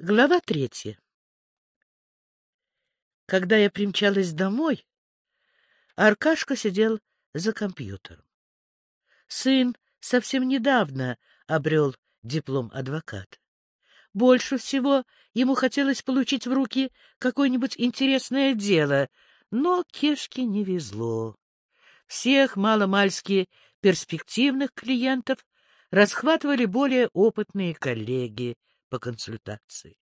Глава третья. Когда я примчалась домой, Аркашка сидел за компьютером. Сын совсем недавно обрел диплом адвоката. Больше всего ему хотелось получить в руки какое-нибудь интересное дело, но Кешке не везло. Всех маломальски перспективных клиентов расхватывали более опытные коллеги по консультации.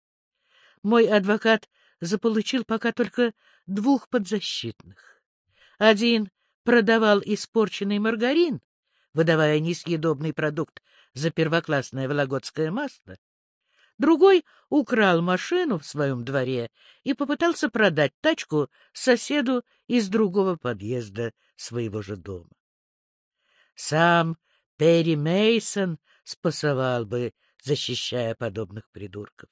Мой адвокат заполучил пока только двух подзащитных. Один продавал испорченный маргарин, выдавая несъедобный продукт за первоклассное вологодское масло. Другой украл машину в своем дворе и попытался продать тачку соседу из другого подъезда своего же дома. Сам Перри Мейсон спасовал бы защищая подобных придурков.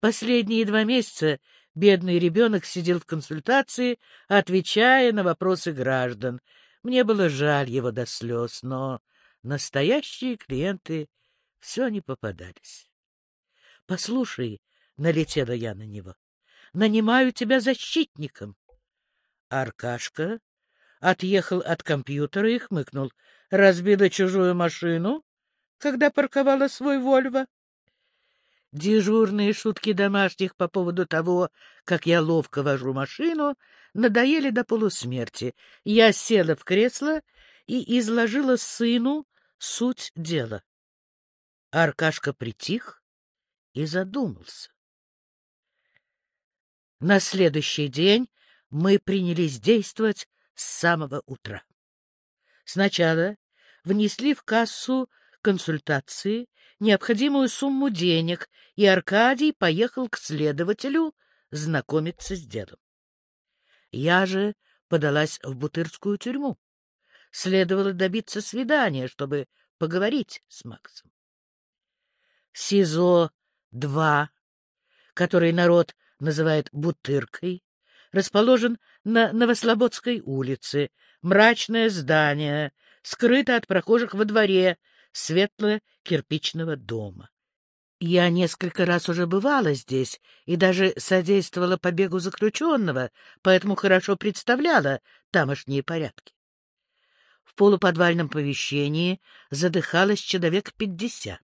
Последние два месяца бедный ребенок сидел в консультации, отвечая на вопросы граждан. Мне было жаль его до слез, но настоящие клиенты все не попадались. — Послушай, — налетела я на него, — нанимаю тебя защитником. Аркашка отъехал от компьютера и хмыкнул. — Разбила чужую машину? Когда парковала свой Вольво. Дежурные шутки домашних по поводу того, как я ловко вожу машину, надоели до полусмерти. Я села в кресло и изложила сыну суть дела. Аркашка притих и задумался. На следующий день мы принялись действовать с самого утра. Сначала внесли в кассу консультации необходимую сумму денег, и Аркадий поехал к следователю знакомиться с делом. Я же подалась в Бутырскую тюрьму. Следовало добиться свидания, чтобы поговорить с Максом. СИЗО-2, который народ называет Бутыркой, расположен на Новослободской улице, мрачное здание, скрыто от прохожих во дворе, светло-кирпичного дома. Я несколько раз уже бывала здесь и даже содействовала побегу заключенного, поэтому хорошо представляла тамошние порядки. В полуподвальном помещении задыхалось человек пятьдесят.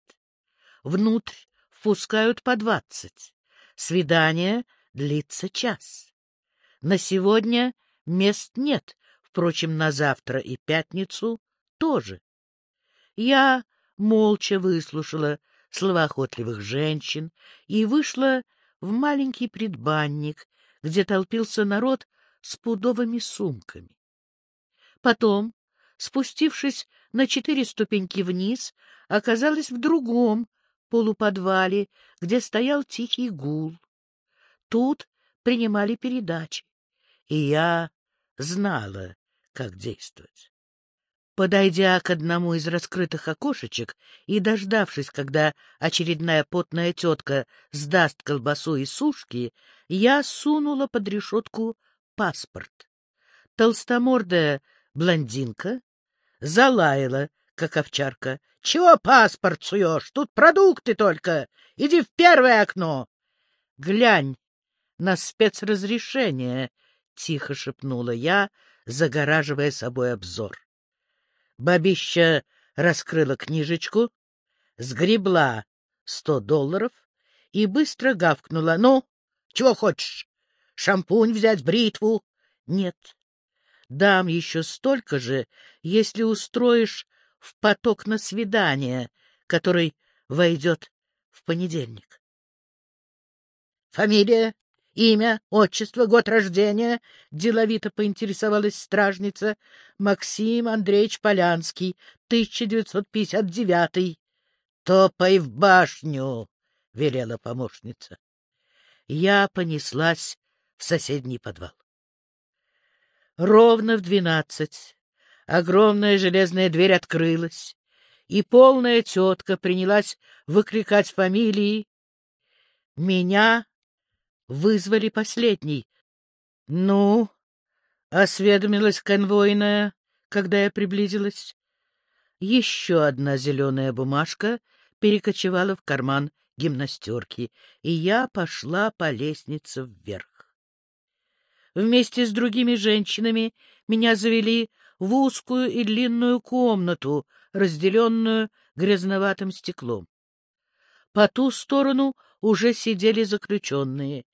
Внутрь впускают по двадцать. Свидание длится час. На сегодня мест нет, впрочем, на завтра и пятницу тоже. Я молча выслушала слова охотливых женщин и вышла в маленький предбанник, где толпился народ с пудовыми сумками. Потом, спустившись на четыре ступеньки вниз, оказалась в другом полуподвале, где стоял тихий гул. Тут принимали передачи, и я знала, как действовать. Подойдя к одному из раскрытых окошечек и дождавшись, когда очередная потная тетка сдаст колбасу и сушки, я сунула под решетку паспорт. Толстомордая блондинка залаяла, как овчарка. — Чего паспорт суешь? Тут продукты только. Иди в первое окно. — Глянь на спецразрешение, — тихо шепнула я, загораживая собой обзор. Бабища раскрыла книжечку, сгребла сто долларов и быстро гавкнула. — Ну, чего хочешь? Шампунь взять, бритву? — Нет. Дам еще столько же, если устроишь в поток на свидание, который войдет в понедельник. — Фамилия? — Имя, отчество, год рождения? — деловито поинтересовалась стражница. — Максим Андреевич Полянский, 1959. — Топай в башню! — велела помощница. Я понеслась в соседний подвал. Ровно в двенадцать огромная железная дверь открылась, и полная тетка принялась выкликать фамилии. Меня вызвали последний. — Ну? — осведомилась конвойная, когда я приблизилась. Еще одна зеленая бумажка перекочевала в карман гимнастерки, и я пошла по лестнице вверх. Вместе с другими женщинами меня завели в узкую и длинную комнату, разделенную грязноватым стеклом. По ту сторону уже сидели заключенные.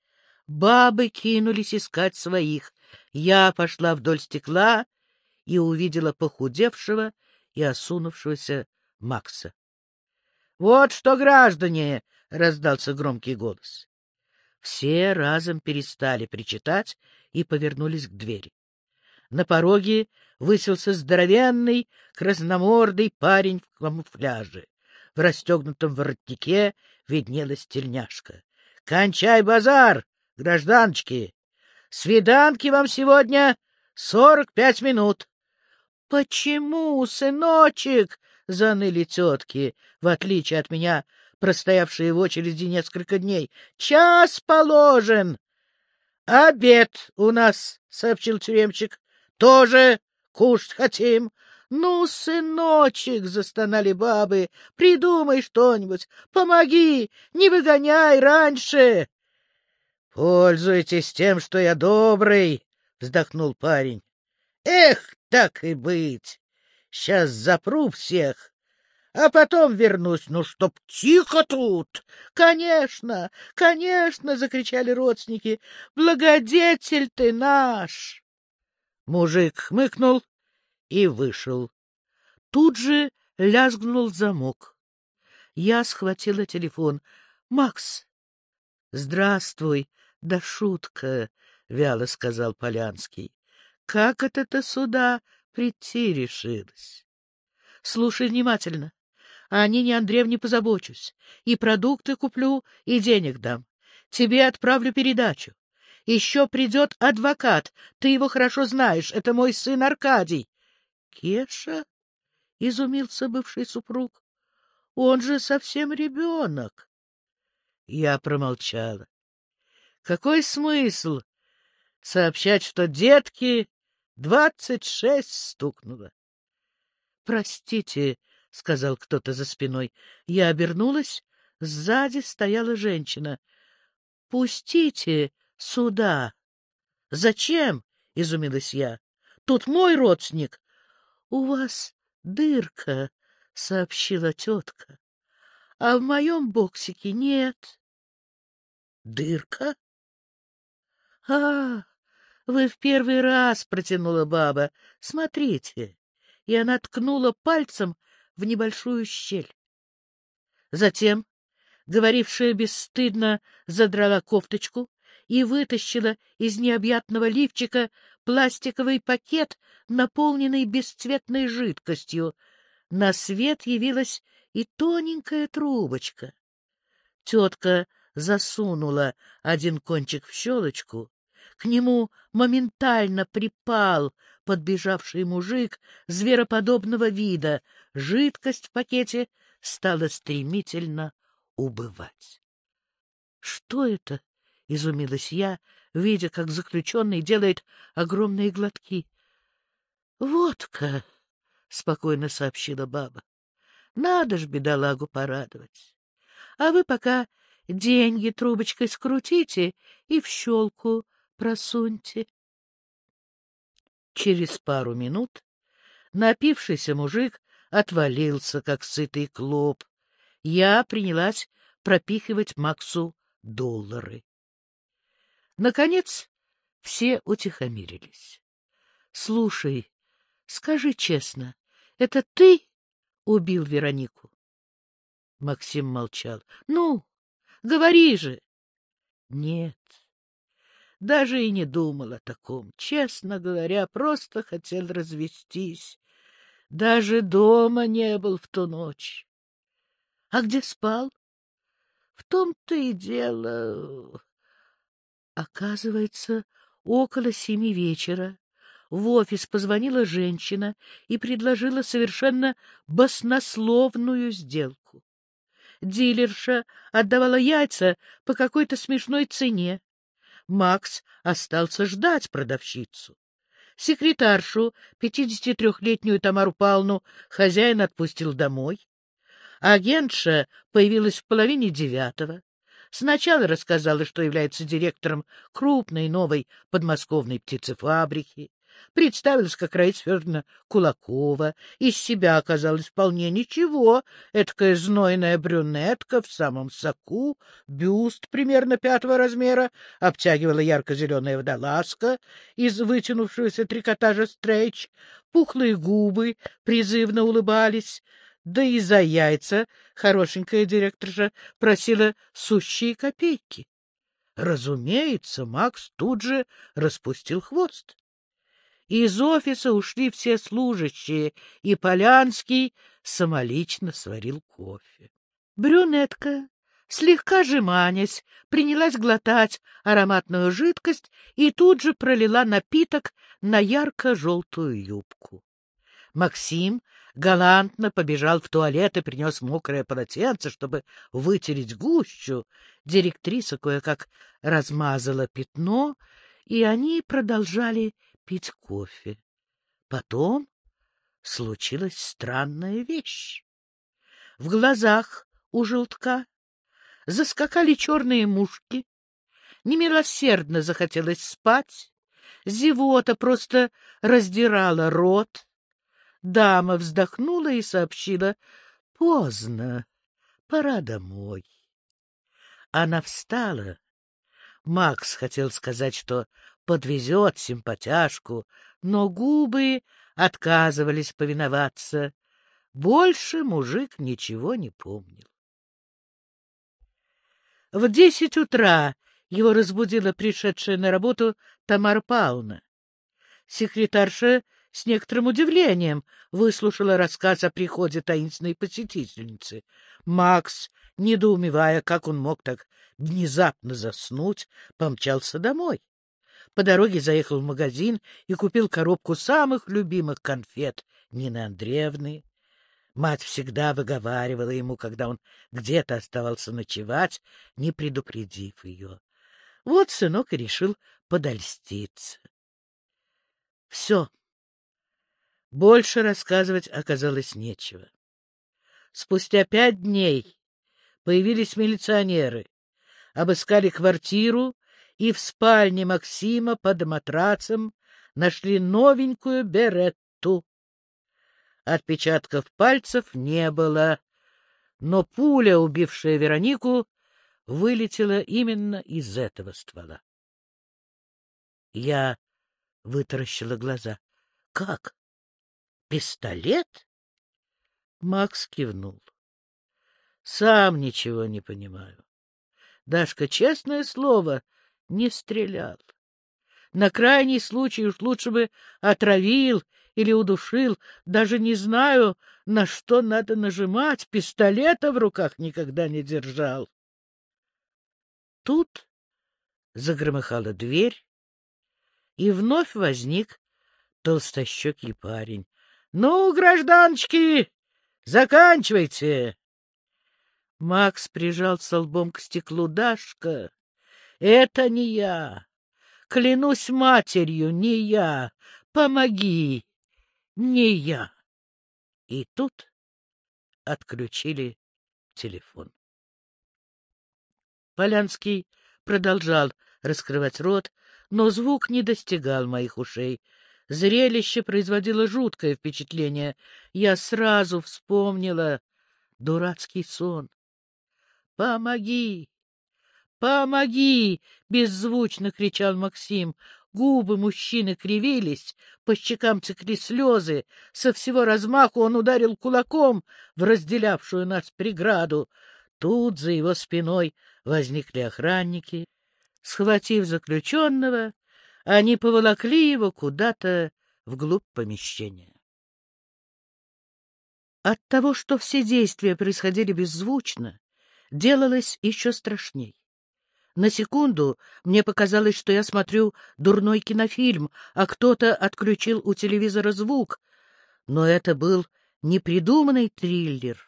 Бабы кинулись искать своих. Я пошла вдоль стекла и увидела похудевшего и осунувшегося Макса. — Вот что, граждане! — раздался громкий голос. Все разом перестали причитать и повернулись к двери. На пороге высился здоровенный, красномордый парень в камуфляже. В расстегнутом воротнике виднелась тельняшка. — Кончай базар, гражданочки! Свиданки вам сегодня сорок пять минут. — Почему, сыночек? — заныли тетки, в отличие от меня, простоявшие в очереди несколько дней. — Час положен. — Обед у нас, — сообщил тюремщик. — Тоже кушать хотим. — Ну, сыночек, — застонали бабы, — придумай что-нибудь, помоги, не выгоняй раньше. — Пользуйтесь тем, что я добрый, — вздохнул парень. — Эх, так и быть. Сейчас запру всех, а потом вернусь. Ну, чтоб тихо тут! Конечно, конечно, — закричали родственники. Благодетель ты наш! Мужик хмыкнул и вышел. Тут же лязгнул замок. Я схватила телефон. — Макс! — Здравствуй, да шутка, — вяло сказал Полянский. — Как это ты сюда прийти решилась? — Слушай внимательно. О Нине Андреевне позабочусь. И продукты куплю, и денег дам. Тебе отправлю передачу. Еще придет адвокат. Ты его хорошо знаешь. Это мой сын Аркадий. — Кеша? — изумился бывший супруг. — Он же совсем ребенок. Я промолчала. Какой смысл сообщать, что детки двадцать шесть стукнуло? — Простите, — сказал кто-то за спиной. Я обернулась. Сзади стояла женщина. — Пустите сюда. — Зачем? — изумилась я. — Тут мой родственник. — У вас дырка, — сообщила тетка. — А в моем боксике нет. — Дырка? — А, вы в первый раз, — протянула баба. — Смотрите. И она ткнула пальцем в небольшую щель. Затем, говорившая бесстыдно, задрала кофточку и вытащила из необъятного лифчика пластиковый пакет, наполненный бесцветной жидкостью. На свет явилась и тоненькая трубочка. Тетка засунула один кончик в щелочку, к нему моментально припал подбежавший мужик звероподобного вида. Жидкость в пакете стала стремительно убывать. — Что это? — изумилась я, видя, как заключенный делает огромные глотки. — Водка, — спокойно сообщила баба. — Надо ж бедолагу порадовать. А вы пока деньги трубочкой скрутите и в щелку просуньте. Через пару минут напившийся мужик отвалился, как сытый клоп. Я принялась пропихивать Максу доллары. Наконец все утихомирились. — Слушай, скажи честно, это ты убил Веронику? Максим молчал. — Ну, говори же. — Нет, даже и не думал о таком. Честно говоря, просто хотел развестись. Даже дома не был в ту ночь. А где спал? В том-то и дело. Оказывается, около семи вечера в офис позвонила женщина и предложила совершенно баснословную сделку. Дилерша отдавала яйца по какой-то смешной цене. Макс остался ждать продавщицу. Секретаршу, 53-летнюю Тамару Павловну, хозяин отпустил домой. Агентша появилась в половине девятого. Сначала рассказала, что является директором крупной новой подмосковной птицефабрики. Представилась как Раиса Федоровна Кулакова. Из себя оказалась вполне ничего. Эдакая знойная брюнетка в самом соку, бюст примерно пятого размера, обтягивала ярко-зеленая водолазка из вытянувшегося трикотажа стрейч, пухлые губы призывно улыбались, да и за яйца хорошенькая директорша просила сущие копейки. Разумеется, Макс тут же распустил хвост. Из офиса ушли все служащие, и Полянский самолично сварил кофе. Брюнетка, слегка жеманясь, принялась глотать ароматную жидкость и тут же пролила напиток на ярко-желтую юбку. Максим галантно побежал в туалет и принес мокрое полотенце, чтобы вытереть гущу. Директриса кое-как размазала пятно, и они продолжали пить кофе. Потом случилась странная вещь. В глазах у желтка заскакали черные мушки, немилосердно захотелось спать, зевота просто раздирала рот. Дама вздохнула и сообщила — поздно, пора домой. Она встала. Макс хотел сказать, что подвезет симпатяшку, но губы отказывались повиноваться. Больше мужик ничего не помнил. В десять утра его разбудила пришедшая на работу Тамара Пауна. Секретарша с некоторым удивлением выслушала рассказ о приходе таинственной посетительницы. Макс, недоумевая, как он мог так внезапно заснуть, помчался домой. По дороге заехал в магазин и купил коробку самых любимых конфет Нины Андреевны. Мать всегда выговаривала ему, когда он где-то оставался ночевать, не предупредив ее. Вот сынок и решил подольститься. Все. Больше рассказывать оказалось нечего. Спустя пять дней появились милиционеры, обыскали квартиру и в спальне Максима под матрацем нашли новенькую беретту. Отпечатков пальцев не было, но пуля, убившая Веронику, вылетела именно из этого ствола. Я вытаращила глаза. — Как? Пистолет? Макс кивнул. — Сам ничего не понимаю. Дашка, честное слово, — не стрелял. На крайний случай уж лучше бы отравил или удушил. Даже не знаю, на что надо нажимать. Пистолета в руках никогда не держал. Тут загромыхала дверь, и вновь возник толстощекий парень. — Ну, гражданочки, заканчивайте! Макс прижался лбом к стеклу. — Дашка, это не я. Клянусь матерью, не я. Помоги. Не я. И тут отключили телефон. Полянский продолжал раскрывать рот, но звук не достигал моих ушей. Зрелище производило жуткое впечатление. Я сразу вспомнила дурацкий сон. «Помоги! «Помоги!» — беззвучно кричал Максим. Губы мужчины кривились, по щекам цикли слезы. Со всего размаху он ударил кулаком в разделявшую нас преграду. Тут за его спиной возникли охранники. Схватив заключенного, они поволокли его куда-то вглубь помещения. От того, что все действия происходили беззвучно, делалось еще страшней. На секунду мне показалось, что я смотрю дурной кинофильм, а кто-то отключил у телевизора звук. Но это был не придуманный триллер,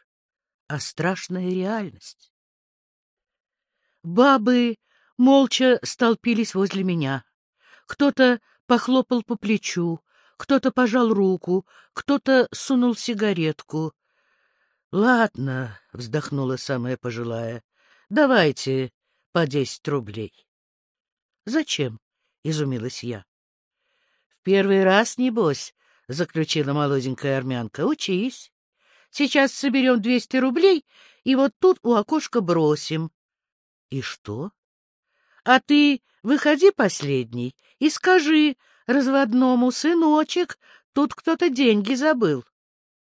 а страшная реальность. Бабы молча столпились возле меня. Кто-то похлопал по плечу, кто-то пожал руку, кто-то сунул сигаретку. — Ладно, — вздохнула самая пожилая, — давайте по десять рублей. — Зачем? — изумилась я. — В первый раз, небось, — заключила молоденькая армянка, — учись. Сейчас соберем двести рублей и вот тут у окошка бросим. — И что? — А ты выходи последний и скажи разводному, сыночек, тут кто-то деньги забыл.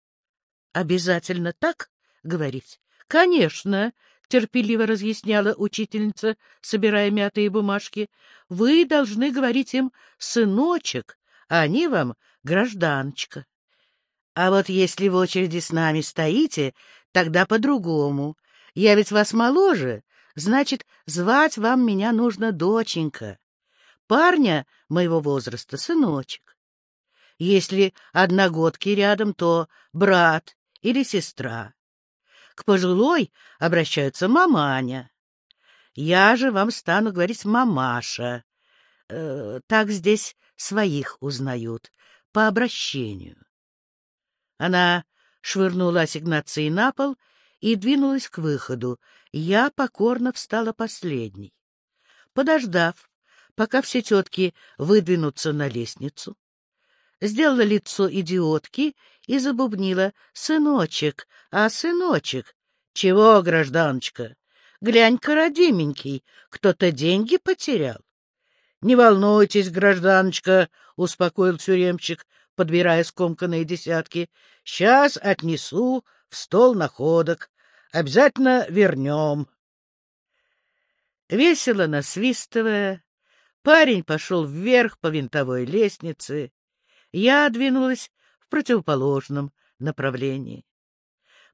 — Обязательно так говорить? — Конечно, — терпеливо разъясняла учительница, собирая мятые бумажки. — Вы должны говорить им «сыночек», а они вам «гражданочка». А вот если в очереди с нами стоите, тогда по-другому. Я ведь вас моложе, значит, звать вам меня нужно доченька. Парня моего возраста — сыночек. Если одногодки рядом, то брат или сестра. К пожилой обращаются маманя. Я же вам стану говорить мамаша. Э, так здесь своих узнают, по обращению. Она швырнула ассигнации на пол и двинулась к выходу. Я покорно встала последней. Подождав, пока все тетки выдвинутся на лестницу, сделала лицо идиотки и забубнила «Сыночек, а сыночек?» «Чего, гражданочка? Глянь-ка, родименький, кто-то деньги потерял». «Не волнуйтесь, гражданочка», — успокоил тюремщик, подбирая скомканные десятки. — Сейчас отнесу в стол находок. Обязательно вернем. Весело насвистывая, парень пошел вверх по винтовой лестнице. Я двинулась в противоположном направлении.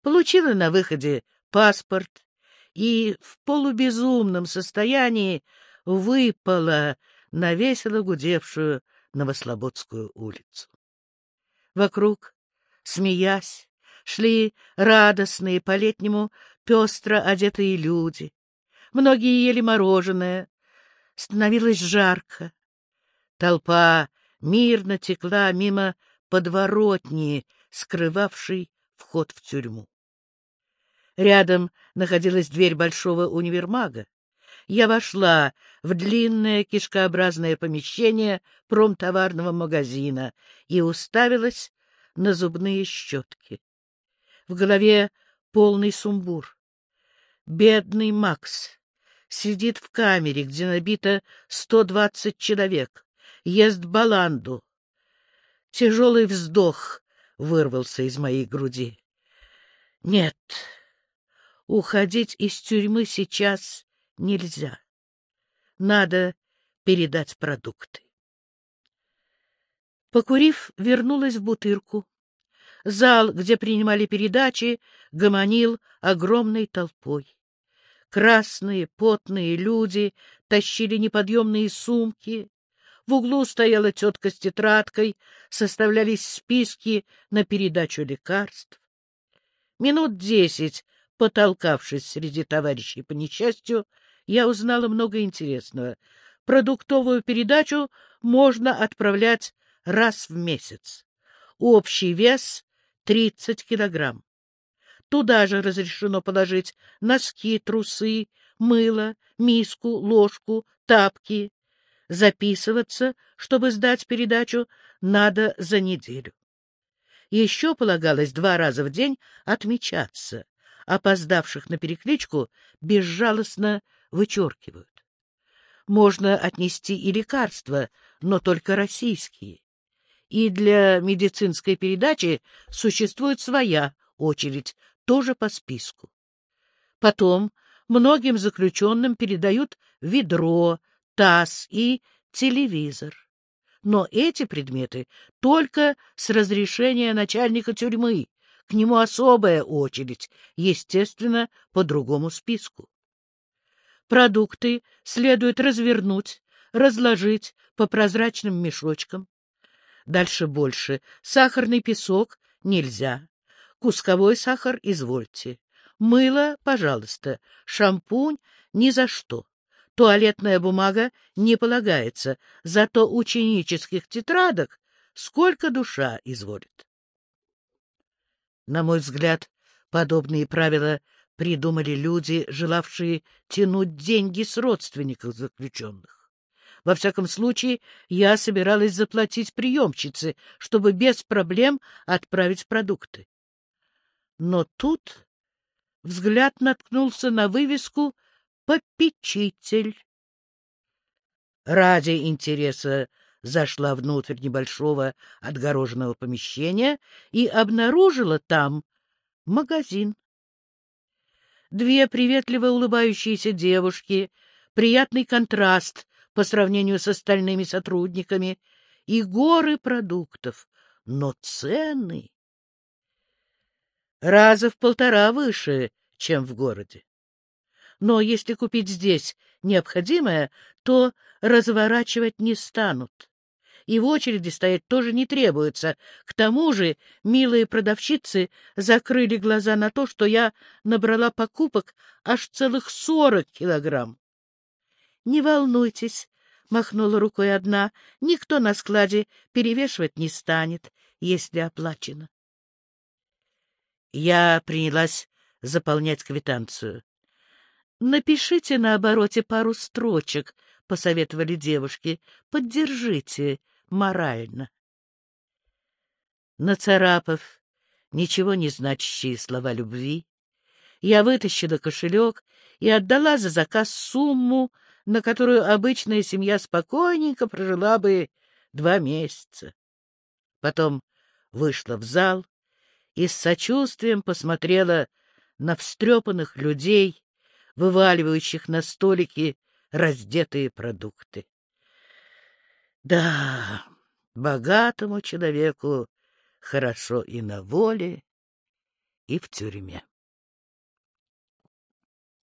Получила на выходе паспорт и в полубезумном состоянии выпала на весело гудевшую Новослободскую улицу. Вокруг, смеясь, шли радостные по-летнему пестро одетые люди. Многие ели мороженое. Становилось жарко. Толпа мирно текла мимо подворотни, скрывавшей вход в тюрьму. Рядом находилась дверь большого универмага. Я вошла в длинное кишкообразное помещение промтоварного магазина и уставилась на зубные щетки. В голове полный сумбур. Бедный Макс сидит в камере, где набито сто двадцать человек, ест баланду. Тяжелый вздох вырвался из моей груди. Нет, уходить из тюрьмы сейчас нельзя. Надо передать продукты. Покурив, вернулась в бутырку. Зал, где принимали передачи, гомонил огромной толпой. Красные, потные люди тащили неподъемные сумки. В углу стояла тетка с тетрадкой, составлялись списки на передачу лекарств. Минут десять, потолкавшись среди товарищей по несчастью, я узнала много интересного. Продуктовую передачу можно отправлять раз в месяц. Общий вес — 30 килограмм. Туда же разрешено положить носки, трусы, мыло, миску, ложку, тапки. Записываться, чтобы сдать передачу, надо за неделю. Еще полагалось два раза в день отмечаться. Опоздавших на перекличку безжалостно вычеркивают. Можно отнести и лекарства, но только российские. И для медицинской передачи существует своя очередь, тоже по списку. Потом многим заключенным передают ведро, таз и телевизор. Но эти предметы только с разрешения начальника тюрьмы. К нему особая очередь, естественно, по другому списку. Продукты следует развернуть, разложить по прозрачным мешочкам. Дальше больше. Сахарный песок нельзя. Кусковой сахар извольте. Мыло, пожалуйста. Шампунь ни за что. Туалетная бумага не полагается, зато ученических тетрадок сколько душа изволит. На мой взгляд, Подобные правила придумали люди, желавшие тянуть деньги с родственников заключенных. Во всяком случае, я собиралась заплатить приемщице, чтобы без проблем отправить продукты. Но тут взгляд наткнулся на вывеску «Попечитель». Ради интереса зашла внутрь небольшого отгороженного помещения и обнаружила там магазин. Две приветливо улыбающиеся девушки, приятный контраст по сравнению с остальными сотрудниками и горы продуктов, но цены раза в полтора выше, чем в городе. Но если купить здесь необходимое, то разворачивать не станут. И в очереди стоять тоже не требуется. К тому же милые продавщицы закрыли глаза на то, что я набрала покупок аж целых сорок килограмм. — Не волнуйтесь, — махнула рукой одна, — никто на складе перевешивать не станет, если оплачено. Я принялась заполнять квитанцию. «Напишите на обороте пару строчек», — посоветовали девушки. «Поддержите морально». Нацарапав ничего не значащие слова любви, я вытащила кошелек и отдала за заказ сумму, на которую обычная семья спокойненько прожила бы два месяца. Потом вышла в зал и с сочувствием посмотрела на встрепанных людей, вываливающих на столики раздетые продукты. Да, богатому человеку хорошо и на воле, и в тюрьме.